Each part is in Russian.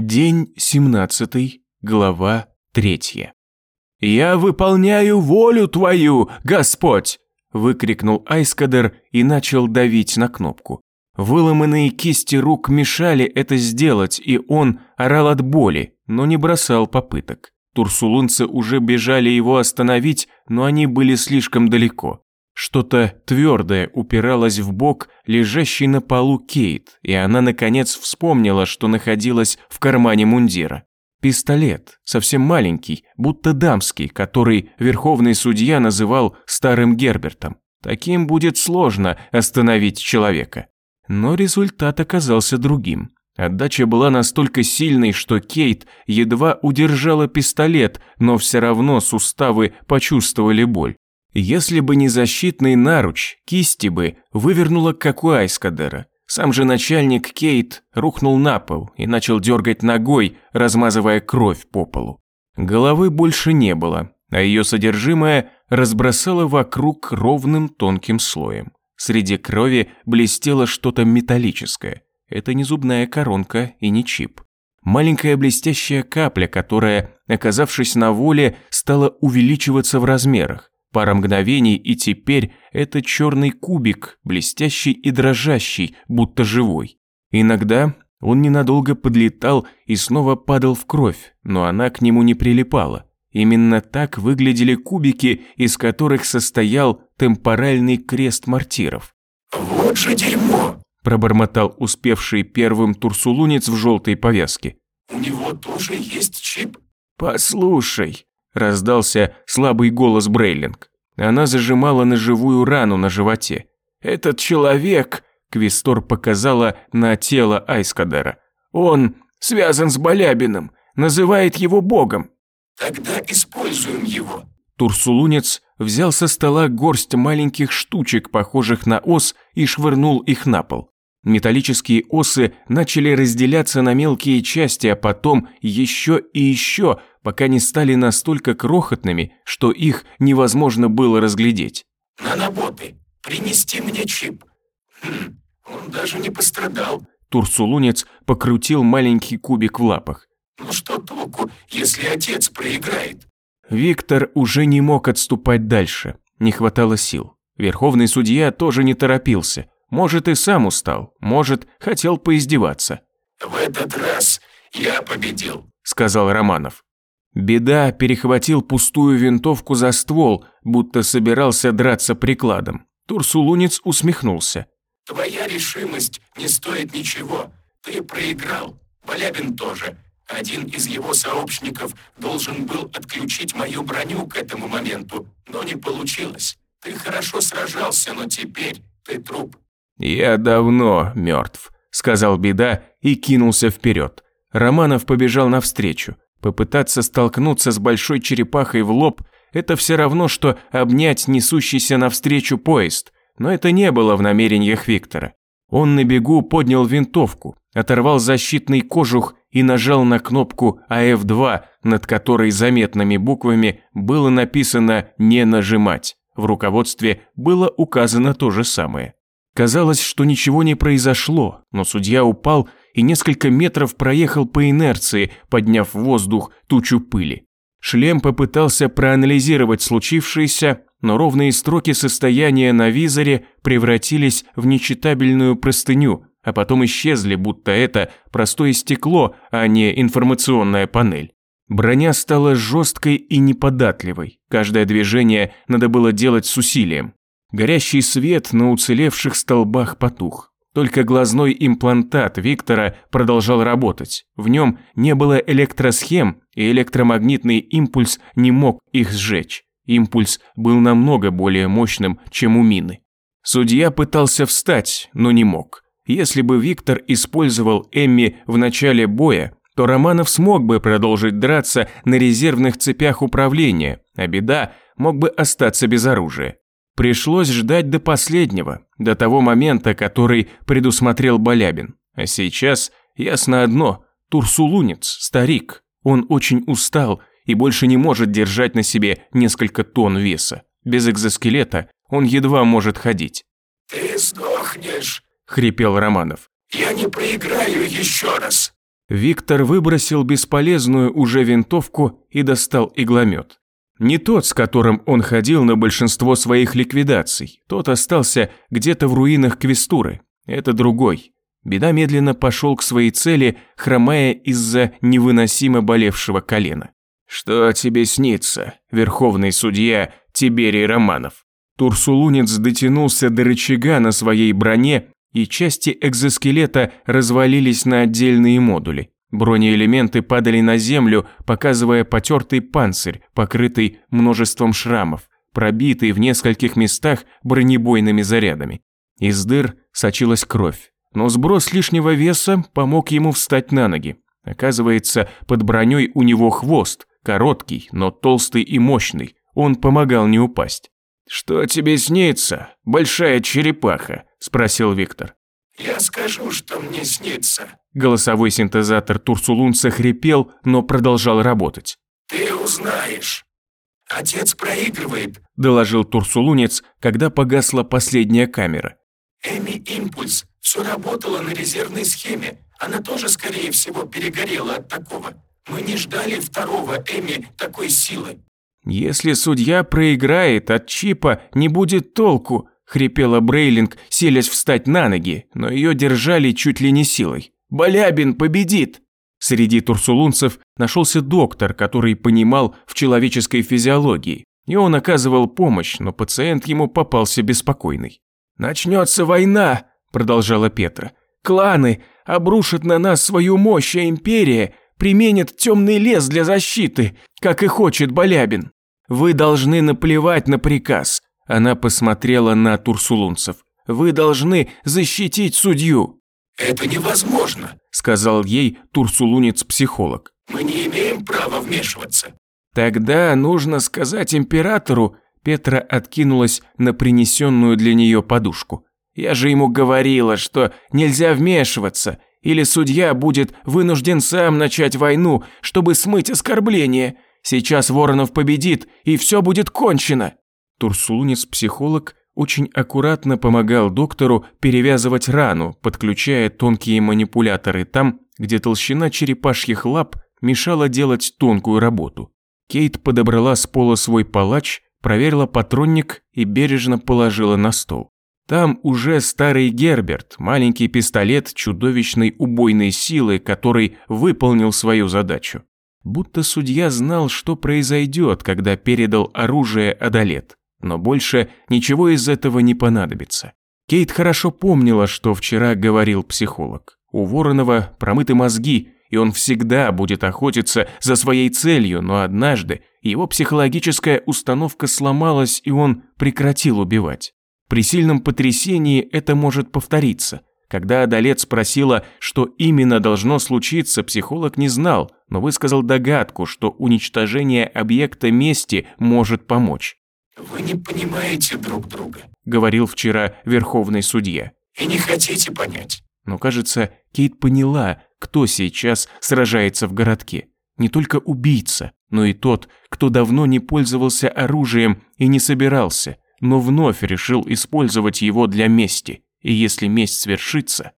День 17, глава 3. «Я выполняю волю твою, Господь!» – выкрикнул Айскадер и начал давить на кнопку. Выломанные кисти рук мешали это сделать, и он орал от боли, но не бросал попыток. Турсулунцы уже бежали его остановить, но они были слишком далеко. Что-то твердое упиралось в бок, лежащий на полу Кейт, и она наконец вспомнила, что находилась в кармане мундира. Пистолет, совсем маленький, будто дамский, который верховный судья называл старым Гербертом. Таким будет сложно остановить человека. Но результат оказался другим. Отдача была настолько сильной, что Кейт едва удержала пистолет, но все равно суставы почувствовали боль. Если бы не защитный наруч, кисти бы вывернула как у Айскадера. Сам же начальник Кейт рухнул на пол и начал дергать ногой, размазывая кровь по полу. Головы больше не было, а ее содержимое разбросало вокруг ровным тонким слоем. Среди крови блестело что-то металлическое. Это не зубная коронка и не чип. Маленькая блестящая капля, которая, оказавшись на воле, стала увеличиваться в размерах. Пара мгновений, и теперь это черный кубик, блестящий и дрожащий, будто живой. Иногда он ненадолго подлетал и снова падал в кровь, но она к нему не прилипала. Именно так выглядели кубики, из которых состоял темпоральный крест мартиров. «Вот же дерьмо!» – пробормотал успевший первым турсулунец в желтой повязке. «У него тоже есть чип?» «Послушай», раздался слабый голос Брейлинг. Она зажимала ножевую рану на животе. «Этот человек», – Квистор показала на тело Айскадера, – «он связан с Балябиным, называет его богом». «Тогда используем его». Турсулунец взял со стола горсть маленьких штучек, похожих на ос, и швырнул их на пол. Металлические осы начали разделяться на мелкие части, а потом еще и еще, пока не стали настолько крохотными, что их невозможно было разглядеть. «Наноботы, принести мне чип. Хм, он даже не пострадал». Турсулунец покрутил маленький кубик в лапах. «Ну что толку, если отец проиграет?» Виктор уже не мог отступать дальше, не хватало сил. Верховный судья тоже не торопился. Может, и сам устал, может, хотел поиздеваться. «В этот раз я победил», — сказал Романов. Беда перехватил пустую винтовку за ствол, будто собирался драться прикладом. Турсулунец усмехнулся. «Твоя решимость не стоит ничего. Ты проиграл. Балябин тоже. Один из его сообщников должен был отключить мою броню к этому моменту, но не получилось. Ты хорошо сражался, но теперь ты труп». «Я давно мертв», — сказал Беда и кинулся вперед. Романов побежал навстречу. Попытаться столкнуться с большой черепахой в лоб – это все равно, что обнять несущийся навстречу поезд, но это не было в намерениях Виктора. Он на бегу поднял винтовку, оторвал защитный кожух и нажал на кнопку АФ-2, над которой заметными буквами было написано «Не нажимать». В руководстве было указано то же самое. Казалось, что ничего не произошло, но судья упал и несколько метров проехал по инерции, подняв в воздух тучу пыли. Шлем попытался проанализировать случившееся, но ровные строки состояния на визоре превратились в нечитабельную простыню, а потом исчезли, будто это простое стекло, а не информационная панель. Броня стала жесткой и неподатливой. Каждое движение надо было делать с усилием. Горящий свет на уцелевших столбах потух. Только глазной имплантат Виктора продолжал работать. В нем не было электросхем, и электромагнитный импульс не мог их сжечь. Импульс был намного более мощным, чем у мины. Судья пытался встать, но не мог. Если бы Виктор использовал Эмми в начале боя, то Романов смог бы продолжить драться на резервных цепях управления, а беда мог бы остаться без оружия. Пришлось ждать до последнего, до того момента, который предусмотрел Балябин. А сейчас ясно одно – Турсулунец, старик. Он очень устал и больше не может держать на себе несколько тонн веса. Без экзоскелета он едва может ходить. «Ты сдохнешь», – хрипел Романов. «Я не проиграю еще раз». Виктор выбросил бесполезную уже винтовку и достал игломет. Не тот, с которым он ходил на большинство своих ликвидаций. Тот остался где-то в руинах Квестуры. Это другой. Беда медленно пошел к своей цели, хромая из-за невыносимо болевшего колена. «Что тебе снится, верховный судья Тиберий Романов?» Турсулунец дотянулся до рычага на своей броне, и части экзоскелета развалились на отдельные модули. Бронеэлементы падали на землю, показывая потертый панцирь, покрытый множеством шрамов, пробитый в нескольких местах бронебойными зарядами. Из дыр сочилась кровь, но сброс лишнего веса помог ему встать на ноги. Оказывается, под броней у него хвост, короткий, но толстый и мощный, он помогал не упасть. «Что тебе снится, большая черепаха?» – спросил Виктор. «Я скажу, что мне снится». Голосовой синтезатор Турсулунца хрипел, но продолжал работать. «Ты узнаешь. Отец проигрывает», – доложил Турсулунец, когда погасла последняя камера. «Эми Импульс все работало на резервной схеме. Она тоже, скорее всего, перегорела от такого. Мы не ждали второго Эми такой силы». «Если судья проиграет, от чипа не будет толку», – хрипела Брейлинг, селясь встать на ноги, но ее держали чуть ли не силой. «Балябин победит!» Среди турсулунцев нашелся доктор, который понимал в человеческой физиологии, и он оказывал помощь, но пациент ему попался беспокойный. «Начнется война!» – продолжала Петра. «Кланы обрушат на нас свою мощь, а империя применит темный лес для защиты, как и хочет Балябин. Вы должны наплевать на приказ. Она посмотрела на турсулунцев. «Вы должны защитить судью!» «Это невозможно», – сказал ей турсулунец-психолог. «Мы не имеем права вмешиваться». «Тогда нужно сказать императору...» Петра откинулась на принесенную для нее подушку. «Я же ему говорила, что нельзя вмешиваться, или судья будет вынужден сам начать войну, чтобы смыть оскорбление. Сейчас Воронов победит, и все будет кончено». Турсулунец-психолог очень аккуратно помогал доктору перевязывать рану, подключая тонкие манипуляторы там, где толщина черепашьих лап мешала делать тонкую работу. Кейт подобрала с пола свой палач, проверила патронник и бережно положила на стол. Там уже старый Герберт, маленький пистолет чудовищной убойной силы, который выполнил свою задачу. Будто судья знал, что произойдет, когда передал оружие Адалет но больше ничего из этого не понадобится. Кейт хорошо помнила, что вчера говорил психолог. У Воронова промыты мозги, и он всегда будет охотиться за своей целью, но однажды его психологическая установка сломалась, и он прекратил убивать. При сильном потрясении это может повториться. Когда Адалет спросила, что именно должно случиться, психолог не знал, но высказал догадку, что уничтожение объекта мести может помочь. «Вы не понимаете друг друга», – говорил вчера верховный судья. «И не хотите понять». Но, кажется, Кейт поняла, кто сейчас сражается в городке. Не только убийца, но и тот, кто давно не пользовался оружием и не собирался, но вновь решил использовать его для мести. И если месть свершится...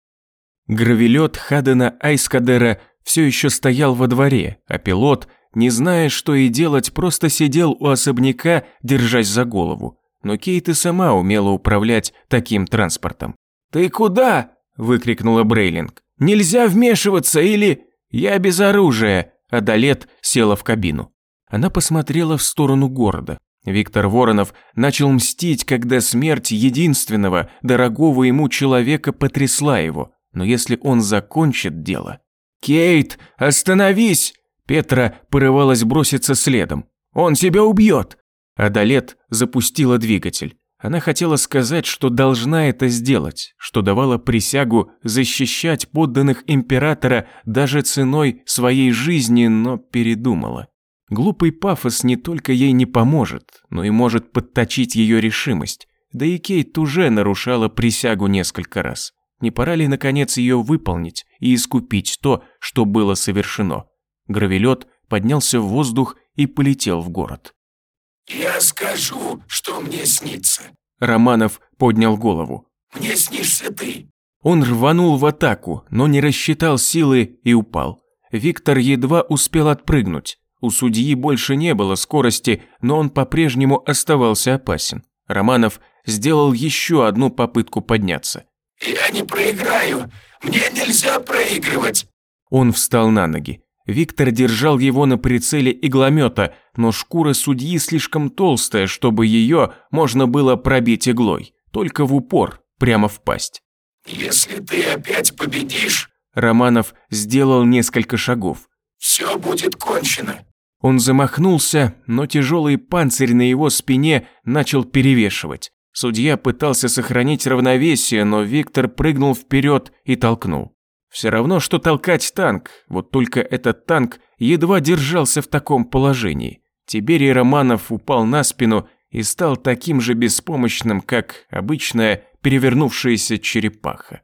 Гравелет Хадена Айскадера все еще стоял во дворе, а пилот не зная, что и делать, просто сидел у особняка, держась за голову. Но Кейт и сама умела управлять таким транспортом. «Ты куда?» – выкрикнула Брейлинг. «Нельзя вмешиваться или...» «Я без оружия!» – Адалет села в кабину. Она посмотрела в сторону города. Виктор Воронов начал мстить, когда смерть единственного, дорогого ему человека потрясла его. Но если он закончит дело... «Кейт, остановись!» Петра порывалась броситься следом. «Он тебя убьет!» Адалет запустила двигатель. Она хотела сказать, что должна это сделать, что давала присягу защищать подданных императора даже ценой своей жизни, но передумала. Глупый пафос не только ей не поможет, но и может подточить ее решимость. Да и Кейт уже нарушала присягу несколько раз. Не пора ли, наконец, ее выполнить и искупить то, что было совершено? Гравелет поднялся в воздух и полетел в город. «Я скажу, что мне снится». Романов поднял голову. «Мне снишься ты». Он рванул в атаку, но не рассчитал силы и упал. Виктор едва успел отпрыгнуть. У судьи больше не было скорости, но он по-прежнему оставался опасен. Романов сделал еще одну попытку подняться. «Я не проиграю! Мне нельзя проигрывать!» Он встал на ноги. Виктор держал его на прицеле игломета, но шкура судьи слишком толстая, чтобы ее можно было пробить иглой. Только в упор, прямо в пасть. «Если ты опять победишь...» Романов сделал несколько шагов. «Все будет кончено». Он замахнулся, но тяжелый панцирь на его спине начал перевешивать. Судья пытался сохранить равновесие, но Виктор прыгнул вперед и толкнул. Все равно, что толкать танк, вот только этот танк едва держался в таком положении. Тиберий Романов упал на спину и стал таким же беспомощным, как обычная перевернувшаяся черепаха.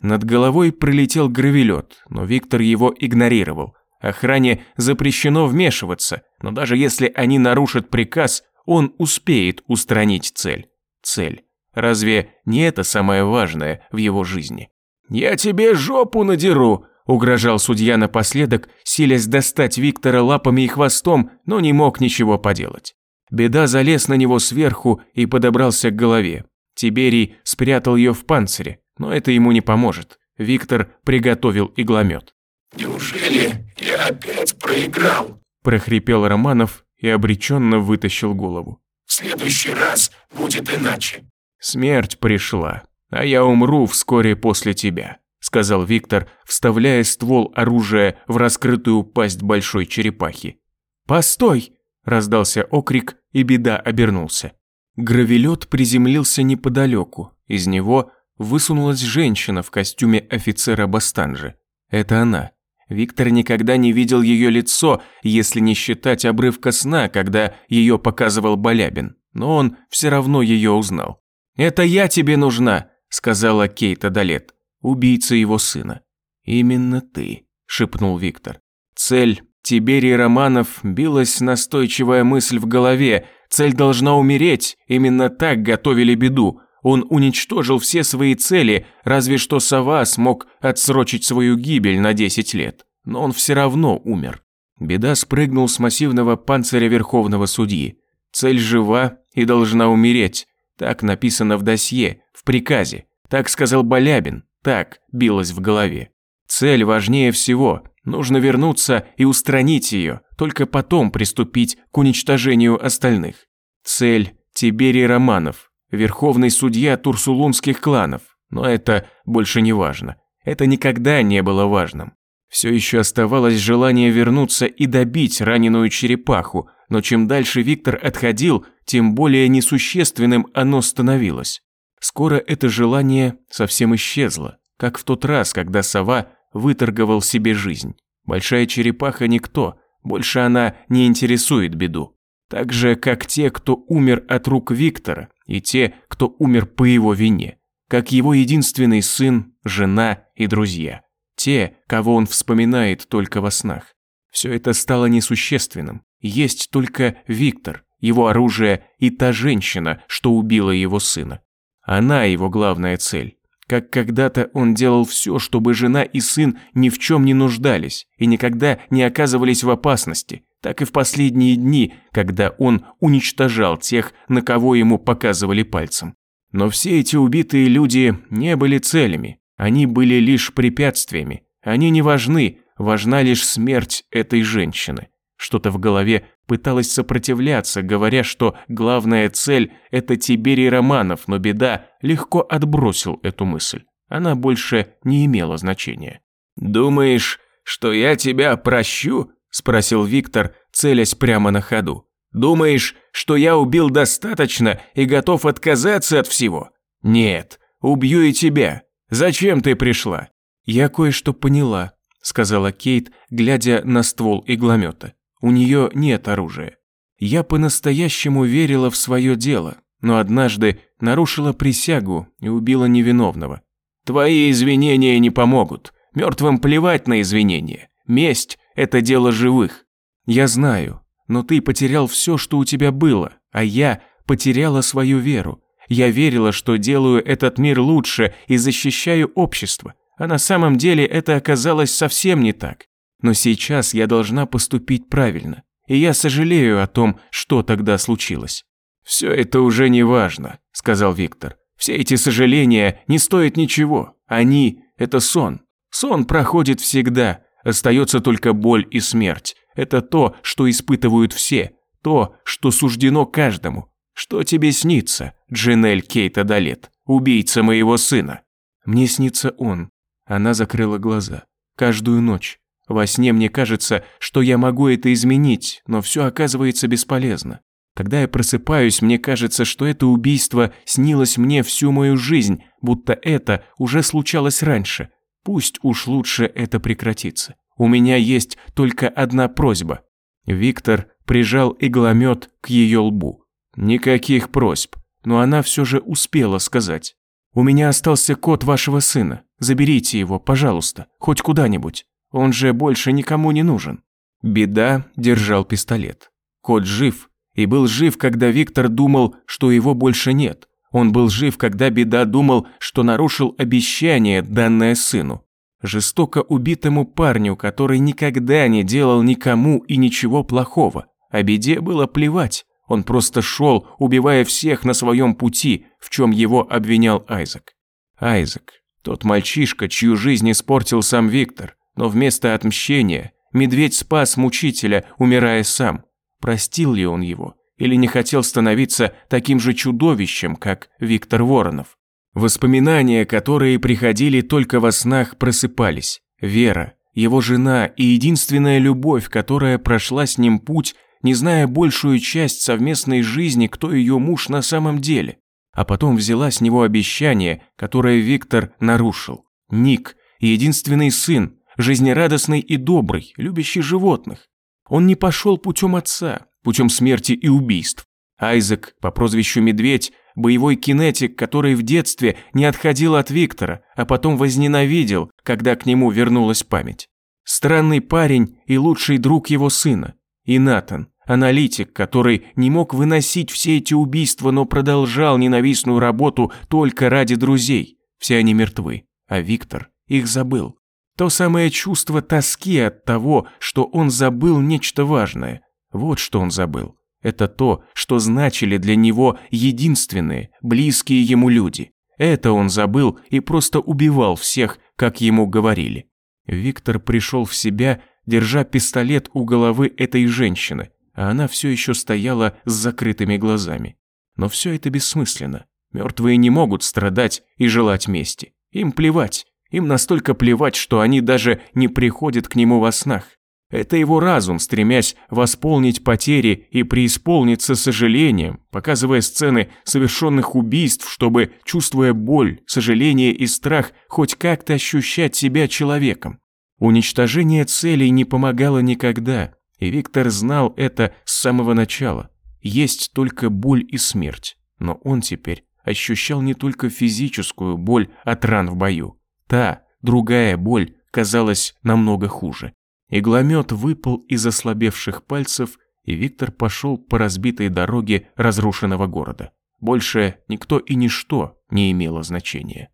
Над головой пролетел гравелет, но Виктор его игнорировал. Охране запрещено вмешиваться, но даже если они нарушат приказ, он успеет устранить цель. Цель. Разве не это самое важное в его жизни? «Я тебе жопу надеру!» – угрожал судья напоследок, силясь достать Виктора лапами и хвостом, но не мог ничего поделать. Беда залез на него сверху и подобрался к голове. Тиберий спрятал ее в панцире, но это ему не поможет. Виктор приготовил игломет. «Неужели я опять проиграл?» – прохрипел Романов и обреченно вытащил голову. «В следующий раз будет иначе». «Смерть пришла, а я умру вскоре после тебя», – сказал Виктор, вставляя ствол оружия в раскрытую пасть большой черепахи. «Постой!» – раздался окрик, и беда обернулся. Гравелет приземлился неподалеку. Из него высунулась женщина в костюме офицера Бастанжи. Это она. Виктор никогда не видел ее лицо, если не считать обрывка сна, когда ее показывал Балябин. Но он все равно ее узнал. «Это я тебе нужна», – сказала Кейт Адалет, убийца его сына. «Именно ты», – шепнул Виктор. Цель Тиберий Романов билась настойчивая мысль в голове, Цель должна умереть, именно так готовили беду. Он уничтожил все свои цели, разве что Сова смог отсрочить свою гибель на 10 лет. Но он все равно умер. Беда спрыгнул с массивного панциря Верховного Судьи. Цель жива и должна умереть. Так написано в досье, в приказе. Так сказал Балябин, так билось в голове. Цель важнее всего. Нужно вернуться и устранить ее, только потом приступить к уничтожению остальных. Цель – Тиберий Романов, верховный судья турсулунских кланов. Но это больше не важно. Это никогда не было важным. Все еще оставалось желание вернуться и добить раненую черепаху, но чем дальше Виктор отходил, тем более несущественным оно становилось. Скоро это желание совсем исчезло, как в тот раз, когда сова выторговал себе жизнь. Большая черепаха никто, больше она не интересует беду. Так же, как те, кто умер от рук Виктора, и те, кто умер по его вине. Как его единственный сын, жена и друзья. Те, кого он вспоминает только во снах. Все это стало несущественным. Есть только Виктор, его оружие и та женщина, что убила его сына. Она его главная цель. Как когда-то он делал все, чтобы жена и сын ни в чем не нуждались и никогда не оказывались в опасности, так и в последние дни, когда он уничтожал тех, на кого ему показывали пальцем. Но все эти убитые люди не были целями, они были лишь препятствиями. Они не важны, важна лишь смерть этой женщины. Что-то в голове пыталось сопротивляться, говоря, что главная цель – это Тиберий Романов, но беда легко отбросил эту мысль. Она больше не имела значения. «Думаешь, что я тебя прощу?» – спросил Виктор, целясь прямо на ходу. «Думаешь, что я убил достаточно и готов отказаться от всего? Нет, убью и тебя. Зачем ты пришла?» «Я кое-что поняла», – сказала Кейт, глядя на ствол игломета. У нее нет оружия. Я по-настоящему верила в свое дело, но однажды нарушила присягу и убила невиновного. Твои извинения не помогут. Мертвым плевать на извинения. Месть – это дело живых. Я знаю, но ты потерял все, что у тебя было, а я потеряла свою веру. Я верила, что делаю этот мир лучше и защищаю общество, а на самом деле это оказалось совсем не так. Но сейчас я должна поступить правильно, и я сожалею о том, что тогда случилось. «Все это уже не важно», – сказал Виктор. «Все эти сожаления не стоят ничего. Они – это сон. Сон проходит всегда, остается только боль и смерть. Это то, что испытывают все, то, что суждено каждому. Что тебе снится, Джинель Кейта Далет, убийца моего сына?» «Мне снится он». Она закрыла глаза. «Каждую ночь. Во сне мне кажется, что я могу это изменить, но все оказывается бесполезно. Когда я просыпаюсь, мне кажется, что это убийство снилось мне всю мою жизнь, будто это уже случалось раньше. Пусть уж лучше это прекратится. У меня есть только одна просьба. Виктор прижал игломет к ее лбу. Никаких просьб, но она все же успела сказать. «У меня остался кот вашего сына. Заберите его, пожалуйста, хоть куда-нибудь. Он же больше никому не нужен». Беда держал пистолет. Кот жив, и был жив, когда Виктор думал, что его больше нет. Он был жив, когда Беда думал, что нарушил обещание, данное сыну. Жестоко убитому парню, который никогда не делал никому и ничего плохого. О Беде было плевать. Он просто шел, убивая всех на своем пути, в чем его обвинял Айзек. Айзек, тот мальчишка, чью жизнь испортил сам Виктор, но вместо отмщения медведь спас мучителя, умирая сам. Простил ли он его? Или не хотел становиться таким же чудовищем, как Виктор Воронов? Воспоминания, которые приходили только во снах, просыпались. Вера, его жена и единственная любовь, которая прошла с ним путь, не зная большую часть совместной жизни, кто ее муж на самом деле. А потом взяла с него обещание, которое Виктор нарушил. Ник, единственный сын, жизнерадостный и добрый, любящий животных. Он не пошел путем отца, путем смерти и убийств. Айзек по прозвищу Медведь, боевой кинетик, который в детстве не отходил от Виктора, а потом возненавидел, когда к нему вернулась память. Странный парень и лучший друг его сына. И Натан, аналитик, который не мог выносить все эти убийства, но продолжал ненавистную работу только ради друзей. Все они мертвы, а Виктор их забыл. То самое чувство тоски от того, что он забыл нечто важное. Вот что он забыл. Это то, что значили для него единственные, близкие ему люди. Это он забыл и просто убивал всех, как ему говорили. Виктор пришел в себя, держа пистолет у головы этой женщины, а она все еще стояла с закрытыми глазами. Но все это бессмысленно. Мертвые не могут страдать и желать мести. Им плевать, им настолько плевать, что они даже не приходят к нему во снах. Это его разум, стремясь восполнить потери и преисполниться сожалением, показывая сцены совершенных убийств, чтобы, чувствуя боль, сожаление и страх, хоть как-то ощущать себя человеком. Уничтожение целей не помогало никогда, и Виктор знал это с самого начала. Есть только боль и смерть, но он теперь ощущал не только физическую боль от ран в бою, Та, другая боль казалась намного хуже. Игломет выпал из ослабевших пальцев, и Виктор пошел по разбитой дороге разрушенного города. Больше никто и ничто не имело значения.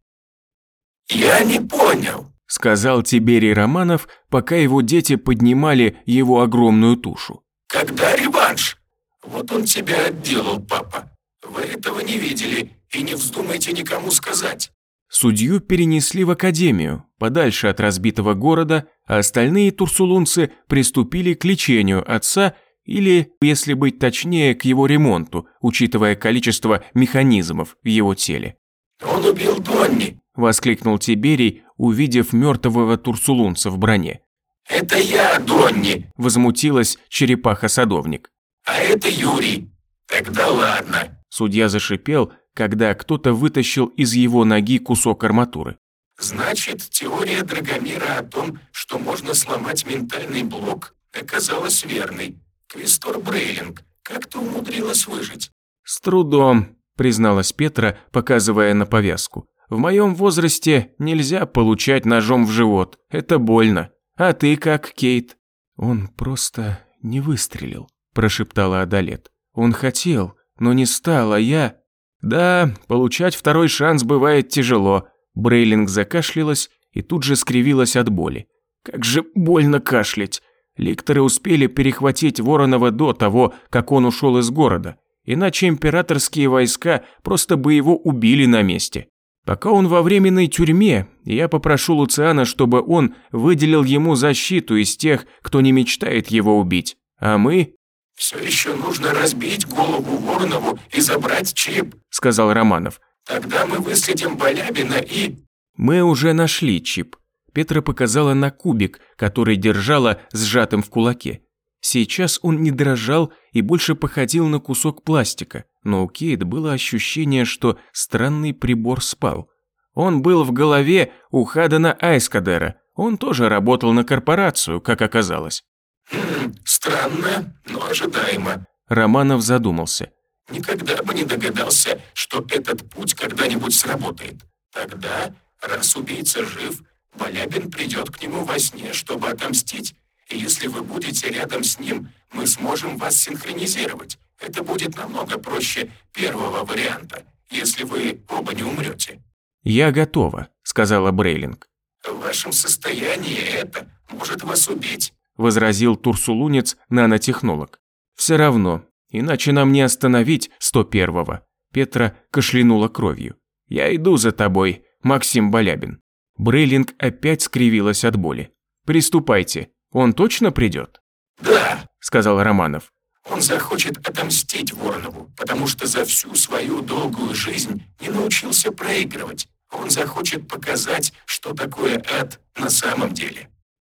«Я не понял», – сказал Тиберий Романов, пока его дети поднимали его огромную тушу. «Когда реванш? Вот он тебя отделал, папа. Вы этого не видели и не вздумайте никому сказать. Судью перенесли в академию, подальше от разбитого города, а остальные турсулунцы приступили к лечению отца или, если быть точнее, к его ремонту, учитывая количество механизмов в его теле. «Он убил Донни!» – воскликнул Тиберий, увидев мертвого турсулунца в броне. «Это я, Донни!» – возмутилась черепаха-садовник. «А это Юрий. Тогда ладно!» Судья зашипел, когда кто-то вытащил из его ноги кусок арматуры. «Значит, теория Драгомира о том, что можно сломать ментальный блок, оказалась верной. Квестор Брейлинг, как ты умудрилась выжить?» «С трудом», – призналась Петра, показывая на повязку. «В моем возрасте нельзя получать ножом в живот, это больно. А ты как, Кейт?» «Он просто не выстрелил», – прошептала Адалет. «Он хотел, но не стал, а я...» Да, получать второй шанс бывает тяжело. Брейлинг закашлялась и тут же скривилась от боли. Как же больно кашлять. Ликторы успели перехватить Воронова до того, как он ушел из города. Иначе императорские войска просто бы его убили на месте. Пока он во временной тюрьме, я попрошу Луциана, чтобы он выделил ему защиту из тех, кто не мечтает его убить. А мы... «Все еще нужно разбить голову Воронову и забрать чип», – сказал Романов. «Тогда мы выследим Балябина и...» Мы уже нашли чип. Петра показала на кубик, который держала сжатым в кулаке. Сейчас он не дрожал и больше походил на кусок пластика, но у Кейт было ощущение, что странный прибор спал. Он был в голове у Хадана Айскадера, он тоже работал на корпорацию, как оказалось. «Хм, странно, но ожидаемо», – Романов задумался. «Никогда бы не догадался, что этот путь когда-нибудь сработает. Тогда, раз убийца жив, Балябин придет к нему во сне, чтобы отомстить, и если вы будете рядом с ним, мы сможем вас синхронизировать. Это будет намного проще первого варианта, если вы оба не умрете». «Я готова», — сказала Брейлинг. «В вашем состоянии это может вас убить», — возразил турсулунец нанотехнолог. «Все равно, иначе нам не остановить 101-го». Петра кашлянула кровью. «Я иду за тобой, Максим Балябин». Брейлинг опять скривилась от боли. «Приступайте, он точно придет?» «Да», – сказал Романов. «Он захочет отомстить Воронову, потому что за всю свою долгую жизнь не научился проигрывать. Он захочет показать, что такое ад на самом деле».